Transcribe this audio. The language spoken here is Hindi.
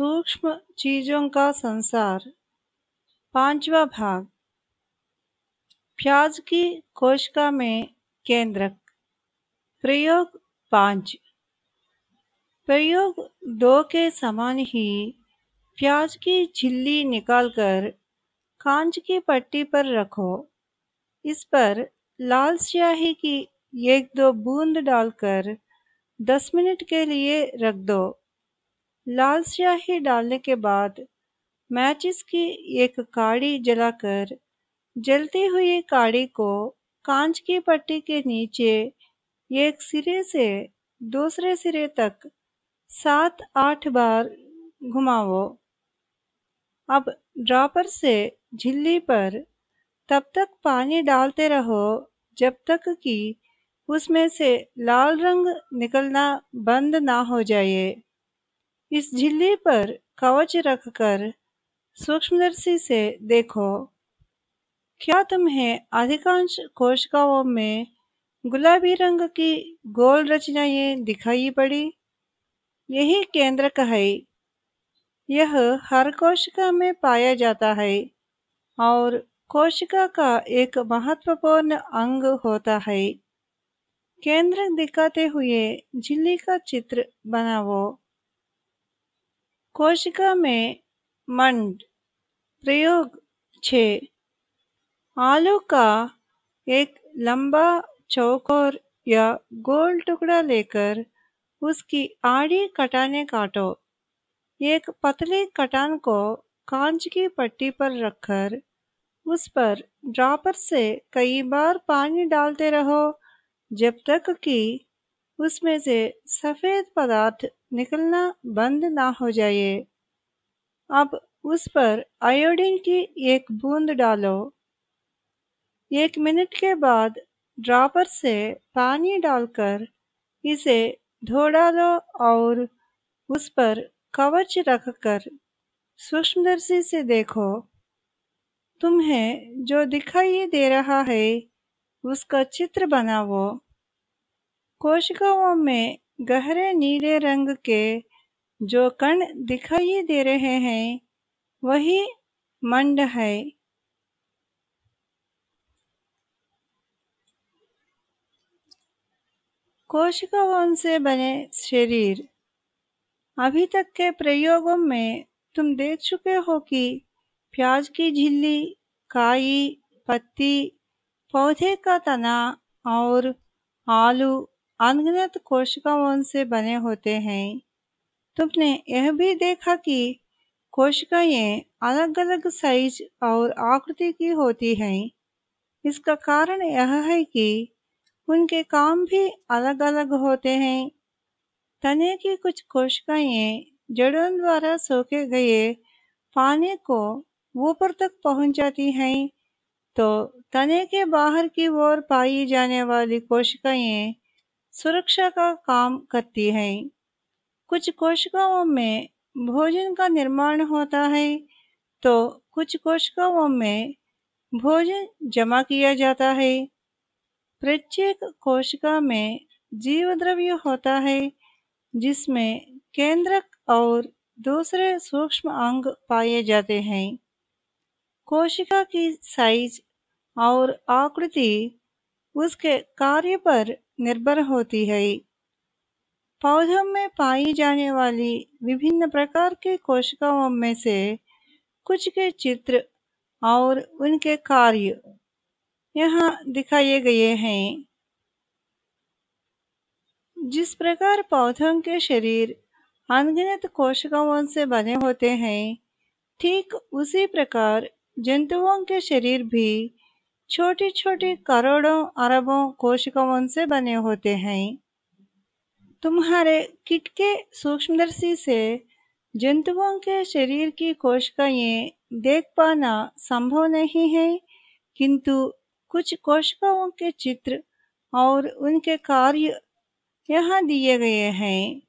सूक्ष्म चीज़ों का संसार। पांचवा भाग। प्याज की कोशिका में केंद्रक। प्रयोग पाँच। प्रयोग दो के समान ही प्याज की झिल्ली निकालकर कांच की पट्टी पर रखो। इस पर लाल स्याही की एक दो बूंद डालकर दस मिनट के लिए रख दो। लाल स्याही डालने के बाद मैचिस की एक काड़ी जलाकर जलती हुई काड़ी को कांच की पट्टी के नीचे एक सिरे से दूसरे सिरे तक सात आठ बार घुमाओ अब ड्रॉपर से झिल्ली पर तब तक पानी डालते रहो जब तक कि उसमें से लाल रंग निकलना बंद ना हो जाए। इस झिल्ली पर कवच रखकर सूक्ष्मदर्शी से देखो। क्या तुम्हें अधिकांश कोशिकाओं में गुलाबी रंग की गोल रचनाएँ दिखाई पड़ी? यही केंद्र है यह हर कोशिका में पाया जाता है और कोशिका का एक महत्वपूर्ण अंग होता है। केंद्र दिखाते हुए झिल्ली का चित्र बनाओ। कोशिका में मंड, प्रयोग छ। आलू का एक लंबा चौकोर या गोल टुकड़ा लेकर उसकी आड़ी कटाने काटो। एक पतली कटान को कांच की पट्टी पर रखकर उस पर ड्रॉपर से कई बार पानी डालते रहो, जब तक कि उसमें से सफ़ेद पदार्थ निकलना बंद ना हो जाए। अब उस पर आयोडीन की एक बूंद डालो। एक मिनट के बाद ड्रॉपर से पानी डालकर इसे धो डालो और उस पर कवच रखकर सूक्ष्मदर्शी से देखो। तुम्हें जो दिखाई दे रहा है, उसका चित्र बनाओ। कोशिकाओं में गहरे नीले रंग के जो कण दिखाई दे रहे हैं, वही मंड है। कोशिकाओं से बने शरीर अभी तक के प्रयोगों में तुम देख चुके हो कि प्याज की झिल्ली, काई, पत्ती, पौधे का तना और आलू अनगिनत कोशिकाओं से बने होते हैं। तुमने यह भी देखा कि कोशिकाएँ अलग अलग साइज़ और आकृति की होती हैं। इसका कारण यह है कि उनके काम भी अलग अलग होते हैं। तने की कुछ कोशिकाएँ जड़ों द्वारा सोखे गए पानी को ऊपर तक पहुंचाती हैं तो तने के बाहर की ओर पाई जाने वाली कोशिकाएँ सुरक्षा का काम करती है। कुछ कोशिकाओं में भोजन का निर्माण होता है तो कुछ कोशिकाओं में भोजन जमा किया जाता है। प्रत्येक कोशिका में जीव द्रव्य होता है, जिसमें केंद्रक और दूसरे सूक्ष्म अंग पाए जाते हैं। कोशिका की साइज़ और आकृति उसके कार्य पर निर्भर होती है। पौधों में पाई जाने वाली विभिन्न प्रकार के कोशिकाओं में से कुछ के चित्र और उनके कार्य यहाँ दिखाए गए हैं। जिस प्रकार पौधों के शरीर अनगिनत कोशिकाओं से बने होते हैं, ठीक उसी प्रकार जंतुओं के शरीर भी छोटी छोटी करोड़ों अरबों कोशिकाओं से बने होते हैं। तुम्हारे किट के सूक्ष्मदर्शी से जंतुओं के शरीर की कोशिकाएँ देख पाना संभव नहीं है, किंतु कुछ कोशिकाओं के चित्र और उनके कार्य यहाँ दिए गए हैं।